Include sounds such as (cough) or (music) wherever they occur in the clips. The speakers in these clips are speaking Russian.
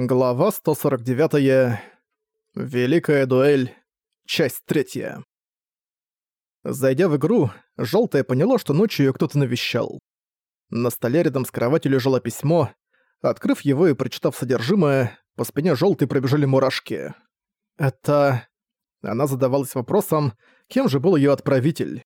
Глава 149. Великая дуэль. Часть третья. Зайдя в игру, Желтая поняла, что ночью её кто-то навещал. На столе рядом с кроватью лежало письмо. Открыв его и прочитав содержимое, по спине Желтой пробежали мурашки. Это... Она задавалась вопросом, кем же был её отправитель.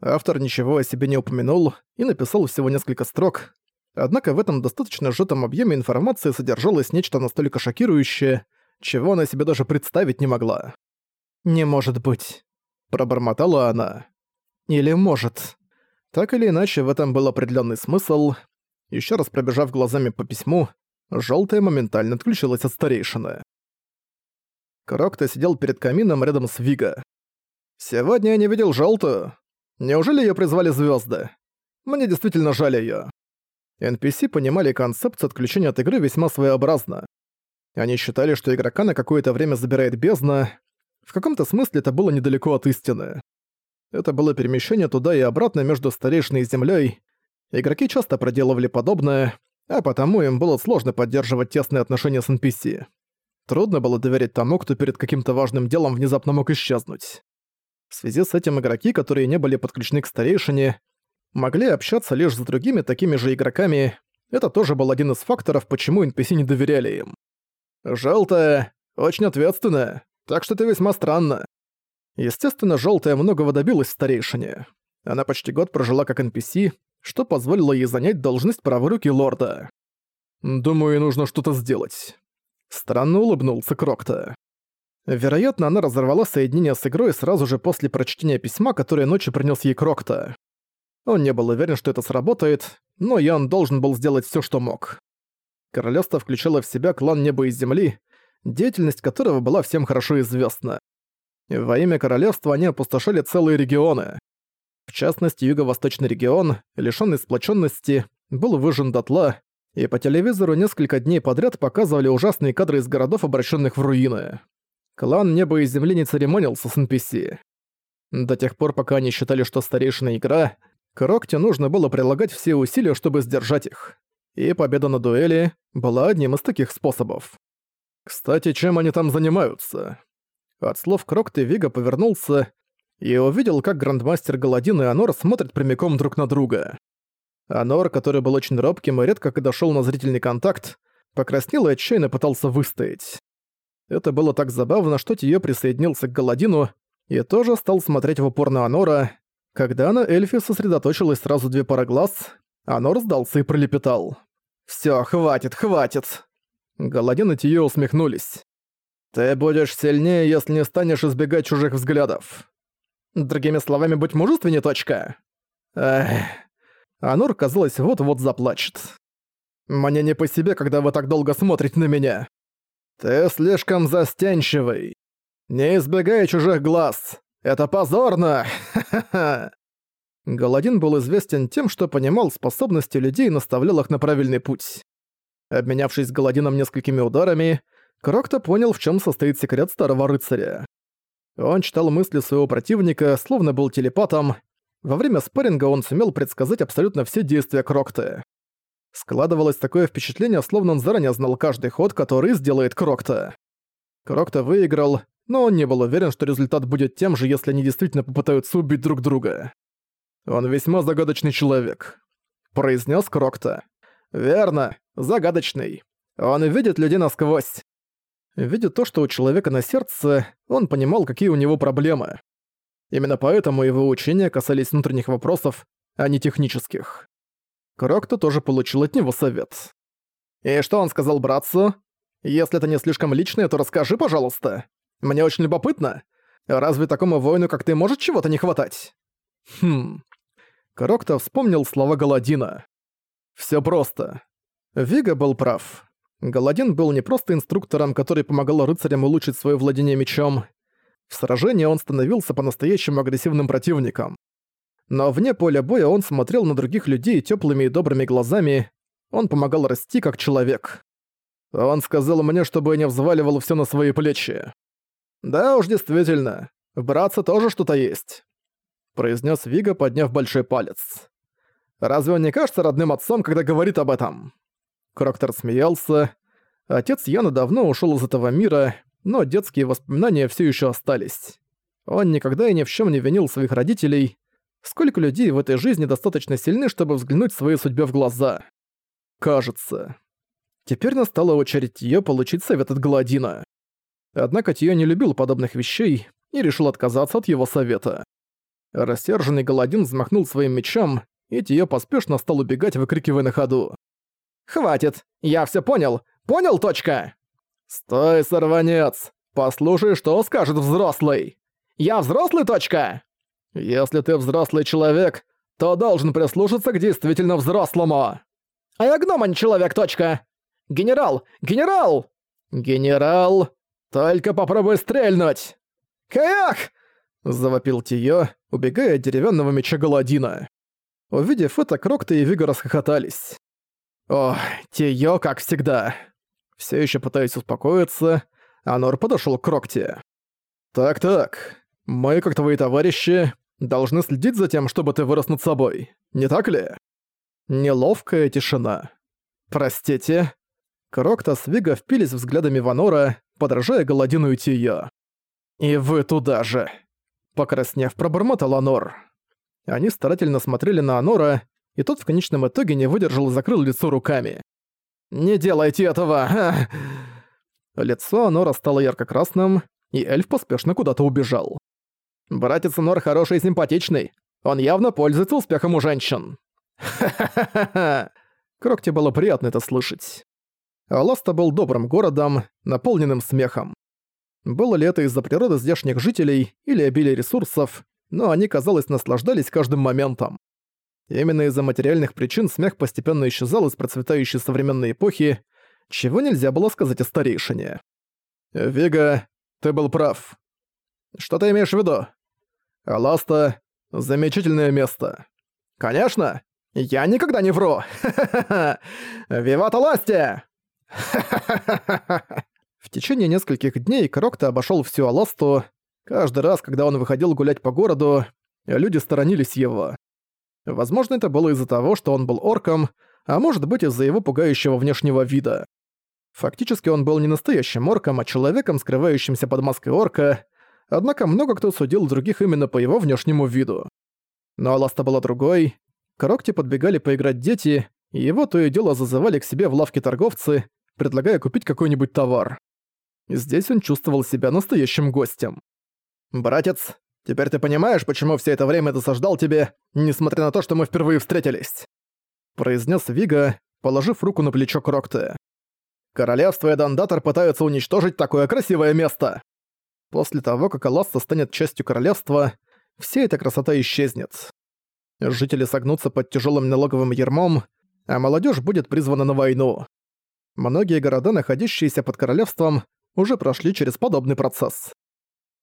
Автор ничего о себе не упомянул и написал всего несколько строк, Однако в этом достаточно сжатом объеме информации содержалось нечто настолько шокирующее, чего она себе даже представить не могла. «Не может быть», — пробормотала она. «Или может». Так или иначе, в этом был определенный смысл. Еще раз пробежав глазами по письму, желтая моментально отключилась от старейшины. Крокто сидел перед камином рядом с Вига. «Сегодня я не видел желтую. Неужели ее призвали звезды? Мне действительно жаль ее. NPC понимали концепцию отключения от игры весьма своеобразно. Они считали, что игрока на какое-то время забирает бездна. В каком-то смысле это было недалеко от истины. Это было перемещение туда и обратно между старейшиной и землей. Игроки часто проделывали подобное, а потому им было сложно поддерживать тесные отношения с NPC. Трудно было доверять тому, кто перед каким-то важным делом внезапно мог исчезнуть. В связи с этим игроки, которые не были подключены к старейшине, могли общаться лишь с другими такими же игроками, это тоже был один из факторов, почему NPC не доверяли им. «Жёлтая, очень ответственная, так что это весьма странно». Естественно, Жёлтая многого добилась старейшине. Она почти год прожила как NPC, что позволило ей занять должность правой руки лорда. «Думаю, нужно что-то сделать». Странно улыбнулся Крокта. Вероятно, она разорвала соединение с игрой сразу же после прочтения письма, которое ночью принес ей Крокта. Он не был уверен, что это сработает, но Ян должен был сделать все, что мог. Королевство включало в себя клан Неба и Земли, деятельность которого была всем хорошо известна. Во имя королевства они опустошали целые регионы. В частности, юго-восточный регион, лишённый сплоченности, был выжжен дотла, и по телевизору несколько дней подряд показывали ужасные кадры из городов, обращенных в руины. Клан Неба и Земли не церемонился с NPC. До тех пор, пока они считали, что старейшина игра, к Рокте нужно было прилагать все усилия, чтобы сдержать их. И победа на дуэли была одним из таких способов. Кстати, чем они там занимаются? От слов Крокты Вига повернулся и увидел, как Грандмастер Галадин и Анор смотрят прямиком друг на друга. Анор, который был очень робким и редко когда шел на зрительный контакт, покраснел и отчаянно пытался выстоять. Это было так забавно, что Тиё присоединился к Галадину и тоже стал смотреть в упор на Анора, когда на эльфе сосредоточилось сразу две пары глаз, оно раздался и пролепетал. «Всё, хватит, хватит!» Голодин и Тиё усмехнулись. «Ты будешь сильнее, если не станешь избегать чужих взглядов. Другими словами, будь мужественнее, точка!» Эх... Анур, казалось, вот-вот заплачет. «Мне не по себе, когда вы так долго смотрите на меня. Ты слишком застенчивый. Не избегай чужих глаз. Это позорно! Ха-ха-ха!» (laughs) Галадин был известен тем, что понимал способности людей и наставлял их на правильный путь. Обменявшись с Галадином несколькими ударами, Крокто понял, в чем состоит секрет старого рыцаря. Он читал мысли своего противника, словно был телепатом. Во время спарринга он сумел предсказать абсолютно все действия Крокта. Складывалось такое впечатление, словно он заранее знал каждый ход, который сделает Крокта. Крокта выиграл, но он не был уверен, что результат будет тем же, если они действительно попытаются убить друг друга. «Он весьма загадочный человек», — произнес Крокта. «Верно, загадочный. Он видит людей насквозь. Видя то, что у человека на сердце, он понимал, какие у него проблемы. Именно поэтому его учения касались внутренних вопросов, а не технических. Крокто тоже получил от него совет. «И что он сказал братцу? Если это не слишком личное, то расскажи, пожалуйста». Мне очень любопытно. Разве такому воину, как ты, может чего-то не хватать? Хм. Крокто вспомнил слова Галадина. Всё просто. Вига был прав. Галадин был не просто инструктором, который помогал рыцарям улучшить своё владение мечом. В сражении он становился по-настоящему агрессивным противником. Но вне поля боя он смотрел на других людей тёплыми и добрыми глазами. Он помогал расти как человек. Он сказал мне, чтобы я не взваливал всё на свои плечи. «Да уж, действительно. В братце тоже что-то есть», — произнес Вига, подняв большой палец. «Разве он не кажется родным отцом, когда говорит об этом?» Кроктор смеялся. Отец Яна давно ушел из этого мира, но детские воспоминания все еще остались. Он никогда и ни в чем не винил своих родителей. Сколько людей в этой жизни достаточно сильны, чтобы взглянуть своей судьбе в глаза? Кажется. Теперь настала очередь ее получить совет от Гладина. Однако Тио не любил подобных вещей и решил отказаться от его совета. Рассерженный Галадин взмахнул своим мечом, и Тио поспешно стал убегать, выкрикивая на ходу. «Хватит! Я все понял! Понял, точка!» «Стой, сорванец! Послушай, что скажет взрослый!» «Я взрослый, точка!» «Если ты взрослый человек, то должен прислушаться к действительно взрослому!» «А я гном, а не человек, точка!» «Генерал! Генерал!» «Генерал! Только попробуй стрельнуть!» «Каяк!» — завопил Тиё, убегая от деревянного меча Галадина. Увидев это, Крокта и Вига расхохотались. «О, Тиё, как всегда!» Все еще пытаясь успокоиться, Анор подошел к Крокте. «Так-так, мы, как твои товарищи, должны следить за тем, чтобы ты вырос над собой, не так ли?» Неловкая тишина. «Простите?» Крокта с Вига впились взглядами в Анора, подражая Галадину и Тия. «И вы туда же!» Покраснев, пробормотал Анор. Они старательно смотрели на Анора, и тот в конечном итоге не выдержал и закрыл лицо руками. «Не делайте этого!» Лицо Анора стало ярко-красным, и эльф поспешно куда-то убежал. «Братец Анор хороший и симпатичный. Он явно пользуется успехом у женщин». «Ха-ха-ха-ха!» (laughs) Крокте было приятно это слышать. Аласта был добрым городом, наполненным смехом. Было ли это из-за природы здешних жителей или обилия ресурсов, но они, казалось, наслаждались каждым моментом. Именно из-за материальных причин смех постепенно исчезал из процветающей современной эпохи, чего нельзя было сказать о старейшине. «Вега, ты был прав. Что ты имеешь в виду? Аласта — замечательное место. Конечно, я никогда не вру. (laughs) Виват Аласте! В течение нескольких дней Крокта обошёл всю Аласту. Каждый раз, когда он выходил гулять по городу, люди сторонились его. Возможно, это было из-за того, что он был орком, а может быть из-за его пугающего внешнего вида. Фактически он был не настоящим орком, а человеком, скрывающимся под маской орка, однако много кто судил других именно по его внешнему виду. Но Аласта была другой. К Рокте подбегали поиграть дети, и его то и дело зазывали к себе в лавке торговцы, предлагая купить какой-нибудь товар. Здесь он чувствовал себя настоящим гостем. «Братец, теперь ты понимаешь, почему все это время досаждал тебе, несмотря на то, что мы впервые встретились?» произнес Вига, положив руку на плечо Крокте. «Королевство и Дандатор пытаются уничтожить такое красивое место!» После того, как Аласса станет частью королевства, вся эта красота исчезнет. Жители согнутся под тяжелым налоговым ермом, а молодежь будет призвана на войну. Многие города, находящиеся под королевством, уже прошли через подобный процесс.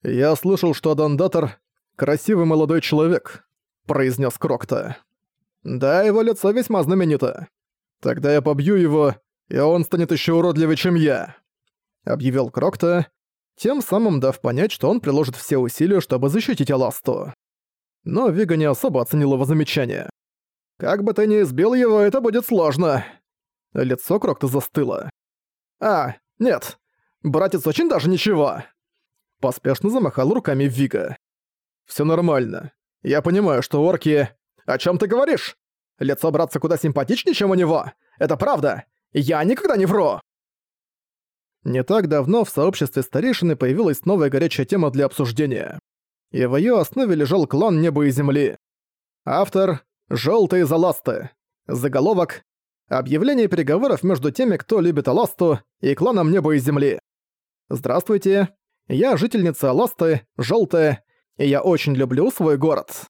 «Я слышал, что Адандатор — красивый молодой человек», — произнес Крокта. «Да, его лицо весьма знаменито. Тогда я побью его, и он станет еще уродливее, чем я», — объявил Крокта, тем самым дав понять, что он приложит все усилия, чтобы защитить Аласту. Но Вига не особо оценил его замечание. «Как бы ты ни избил его, это будет сложно», Лицо Крокта застыло. «А, нет, братец очень даже ничего!» Поспешно замахал руками Вига. «Всё нормально. Я понимаю, что орки... О чём ты говоришь? Лицо братца куда симпатичнее, чем у него. Это правда. Я никогда не вру!» Не так давно в сообществе старейшины появилась новая горячая тема для обсуждения. И в её основе лежал клан Неба и Земли. Автор — «Жёлтые заласты». Заголовок Объявление переговоров между теми, кто любит Аласту, и кланом Неба и Земли. Здравствуйте, я жительница Аласты, Желтая, и я очень люблю свой город.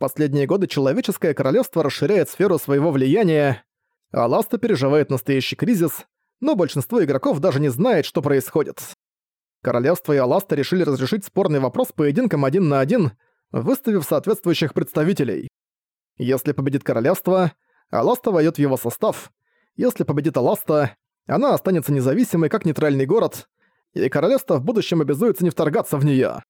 Последние годы человеческое королевство расширяет сферу своего влияния. Аласта переживает настоящий кризис, но большинство игроков даже не знает, что происходит. Королевство и Аласта решили разрешить спорный вопрос поединком один на один, выставив соответствующих представителей. Если победит королевство, Аласта войдет в его состав. Если победит Аласта, она останется независимой, как нейтральный город, и королевство в будущем обязуется не вторгаться в нее.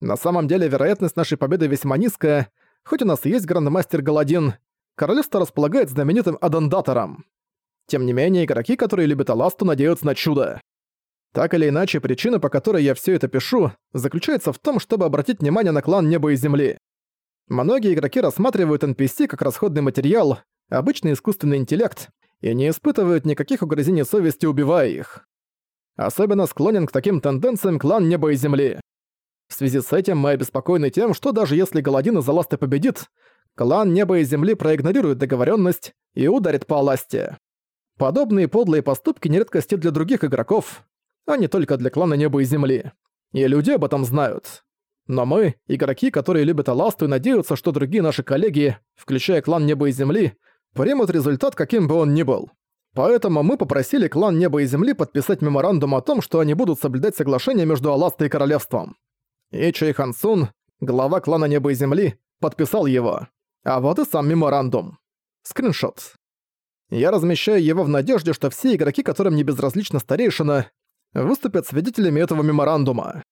На самом деле вероятность нашей победы весьма низкая, хоть у нас и есть грандмастер Галадин, королевство располагает знаменитым Адандатором. Тем не менее, игроки, которые любят Аласту, надеются на чудо. Так или иначе, причина, по которой я все это пишу, заключается в том, чтобы обратить внимание на клан Неба и Земли. Многие игроки рассматривают NPC как расходный материал, обычный искусственный интеллект, и не испытывают никаких угрызений совести, убивая их. Особенно склонен к таким тенденциям клан Неба и Земли. В связи с этим мы обеспокоены тем, что даже если Галадин из Аласты победит, клан Неба и Земли проигнорирует договоренность и ударит по Аласте. Подобные подлые поступки не редкости для других игроков, а не только для клана Неба и Земли. И люди об этом знают. Но мы, игроки, которые любят Аласту и надеются, что другие наши коллеги, включая клан Неба и Земли, примут результат, каким бы он ни был. Поэтому мы попросили клан Неба и Земли подписать меморандум о том, что они будут соблюдать соглашение между Аластой и Королевством. И Чэй Хансун, глава клана Неба и Земли, подписал его. А вот и сам меморандум. Скриншот. Я размещаю его в надежде, что все игроки, которым не безразлична старейшина, выступят свидетелями этого меморандума.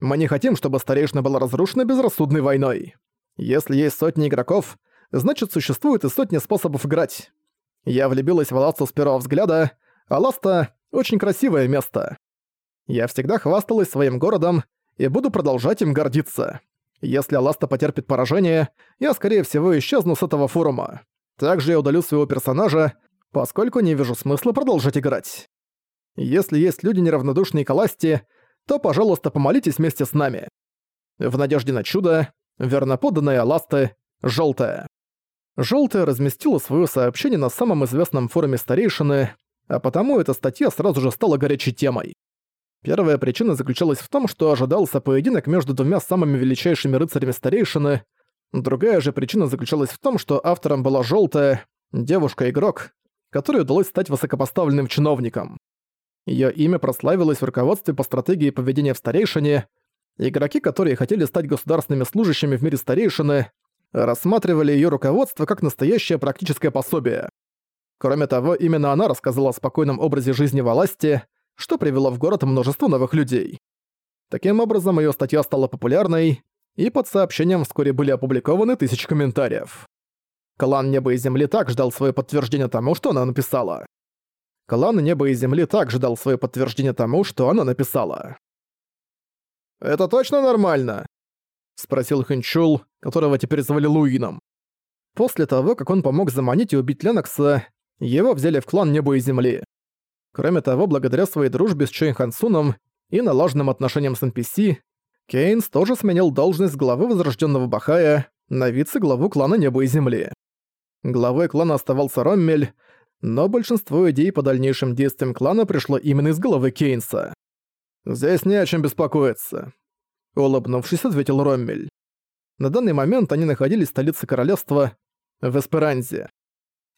Мы не хотим, чтобы старейшина была разрушена безрассудной войной. Если есть сотни игроков, значит существует и сотни способов играть. Я влюбилась в Аласту с первого взгляда, Аласта — очень красивое место. Я всегда хвасталась своим городом и буду продолжать им гордиться. Если Аласта потерпит поражение, я, скорее всего, исчезну с этого форума. Также я удалю своего персонажа, поскольку не вижу смысла продолжать играть. Если есть люди неравнодушные к Аласте, то, пожалуйста, помолитесь вместе с нами. В надежде на чудо, верноподданная Аласты, Желтая. Желтая разместила свое сообщение на самом известном форуме старейшины, а потому эта статья сразу же стала горячей темой. Первая причина заключалась в том, что ожидался поединок между двумя самыми величайшими рыцарями старейшины. Другая же причина заключалась в том, что автором была желтая девушка-игрок, которой удалось стать высокопоставленным чиновником. Её имя прославилось в руководстве по стратегии поведения в старейшине. Игроки, которые хотели стать государственными служащими в мире старейшины, рассматривали её руководство как настоящее практическое пособие. Кроме того, именно она рассказала о спокойном образе жизни в Аласте, что привело в город множество новых людей. Таким образом, её статья стала популярной, и под сообщением вскоре были опубликованы тысячи комментариев. Клан Неба и Земли так ждал своё подтверждение тому, что она написала. Клан Неба и Земли также дал свое подтверждение тому, что она написала. «Это точно нормально?» — спросил Хэнчул, которого теперь звали Луином. После того, как он помог заманить и убить Ленокса, его взяли в клан Неба и Земли. Кроме того, благодаря своей дружбе с Чейн Хансуном и налаженным отношениям с NPC, Кейнс тоже сменил должность главы Возрожденного Бахая на вице-главу клана Неба и Земли. Главой клана оставался Роммель, но большинство идей по дальнейшим действиям клана пришло именно из головы Кейнса. «Здесь не о чем беспокоиться», — улыбнувшись, ответил Роммель. На данный момент они находились в столице королевства, в Эсперанзе.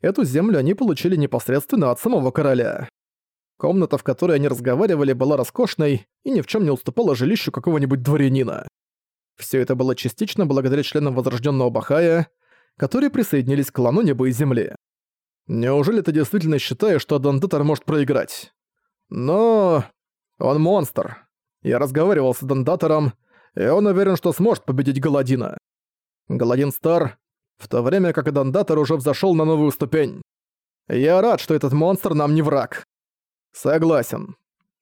Эту землю они получили непосредственно от самого короля. Комната, в которой они разговаривали, была роскошной и ни в чем не уступала жилищу какого-нибудь дворянина. Все это было частично благодаря членам Возрожденного Бахая, которые присоединились к клану Неба и Земли. Неужели ты действительно считаешь, что Дандатор может проиграть? Но... Он монстр. Я разговаривал с Дандатором, и он уверен, что сможет победить Галадина. Галадин стар, в то время как Дандатор уже взошел на новую ступень. Я рад, что этот монстр нам не враг. Согласен.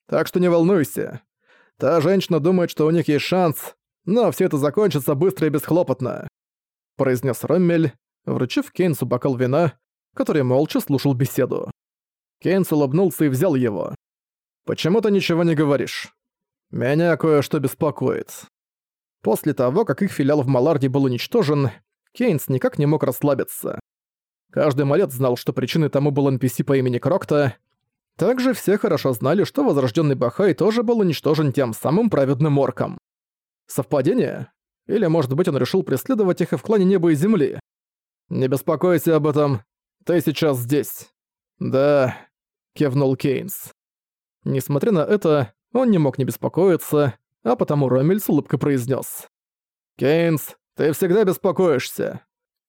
Так что не волнуйся. Та женщина думает, что у них есть шанс, но все это закончится быстро и бесхлопотно», — произнес Роммель, вручив Кейнсу бокал вина, который молча слушал беседу. Кейнс улыбнулся и взял его. «Почему ты ничего не говоришь? Меня кое-что беспокоит». После того, как их филиал в Маларде был уничтожен, Кейнс никак не мог расслабиться. Каждый малец знал, что причиной тому был NPC по имени Крокта. Также все хорошо знали, что Возрожденный Бахай тоже был уничтожен тем самым праведным орком. Совпадение? Или, может быть, он решил преследовать их и в клане Неба и Земли? Не беспокойся об этом. Ты сейчас здесь». «Да», — кивнул Кейнс. Несмотря на это, он не мог не беспокоиться, а потому Ромель с улыбкой произнес: «Кейнс, ты всегда беспокоишься.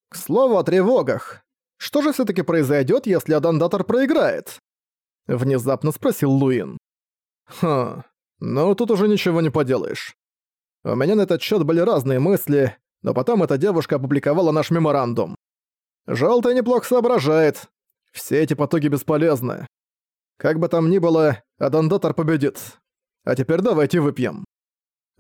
К слову о тревогах. Что же все таки произойдет, если Адандатор проиграет?» Внезапно спросил Луин. «Хм, ну тут уже ничего не поделаешь. У меня на этот счет были разные мысли, но потом эта девушка опубликовала наш меморандум. Желтая неплохо соображает. Все эти потуги бесполезны. Как бы там ни было, Адандатор победит. А теперь давайте выпьем».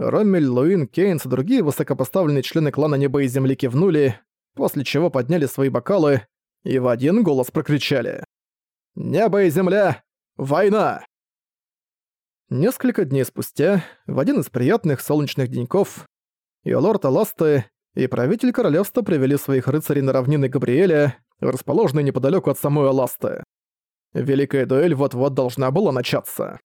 Роммель, Луин, Кейнс и другие высокопоставленные члены клана Неба и Земли кивнули, после чего подняли свои бокалы и в один голос прокричали. «Небо и земля! Война!» Несколько дней спустя, в один из приятных солнечных деньков, и лорд Аласты, и правитель королевства привели своих рыцарей на равнины Габриэля, расположенные неподалеку от самой Аласты. Великая дуэль вот-вот должна была начаться.